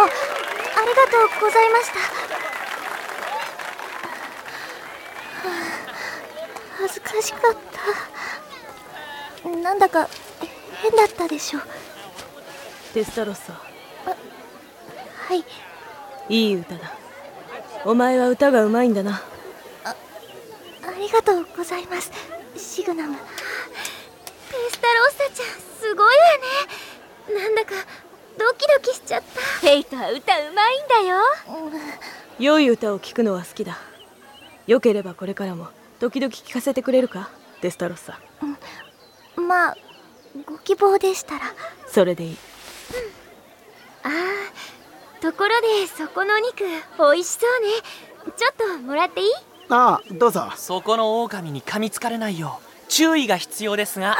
もありがとうございました、はあ、恥ずかしかった。なんだか変だったでしょテスタロッサはい。いい歌だ。お前は歌がうまいんだな。ありがとうございます。シグナム。テスタロッサちゃんすごいわねなんだかドキドキしちゃった。フェイトは歌うまいんだよ。良い歌を聴くのは好きだ。よければこれからも時々聴かせてくれるか？テスタロッサまあご希望でしたら。それでいい。ああところでそこのお肉美味しそうね。ちょっともらっていい？ああどうぞ。そこの狼に噛みつかれないよう注意が必要ですが。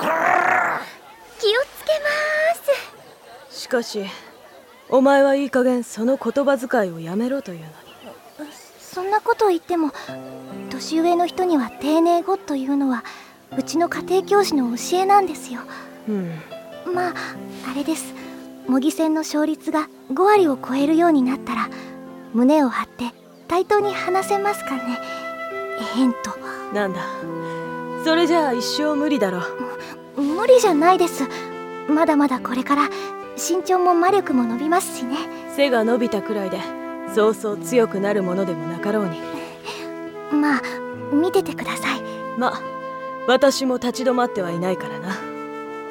気をつけます。しかしお前はいい加減その言葉遣いをやめろというのに。そんなこと言っても年上の人には丁寧語というのはうちの家庭教師の教えなんですよ。うん。まああれです。模擬戦の勝率が5割を超えるようになったら胸を張って対等に話せますかね。えへんと。なんだ？それじゃあ一生無理だろ。無理じゃないです。まだまだこれから身長も魔力も伸びますしね。背が伸びたくらいでそうそう強くなるものでもなかろうに。まあ見ててください。ま私も立ち止まってはいないからな。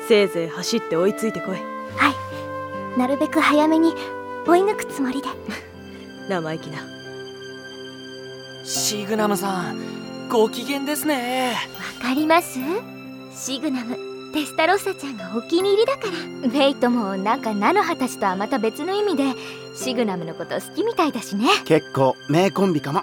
せいぜい走って追いついてこい。はい。なるべく早めに追い抜くつもりで。生意気な。シグナムさんご機嫌ですね。わかります？シグナムテスタロッサちゃんがお気に入りだから。フェイトもなんか菜の葉たちとはまた別の意味でシグナムのこと好きみたいだしね。結構名コンビかも。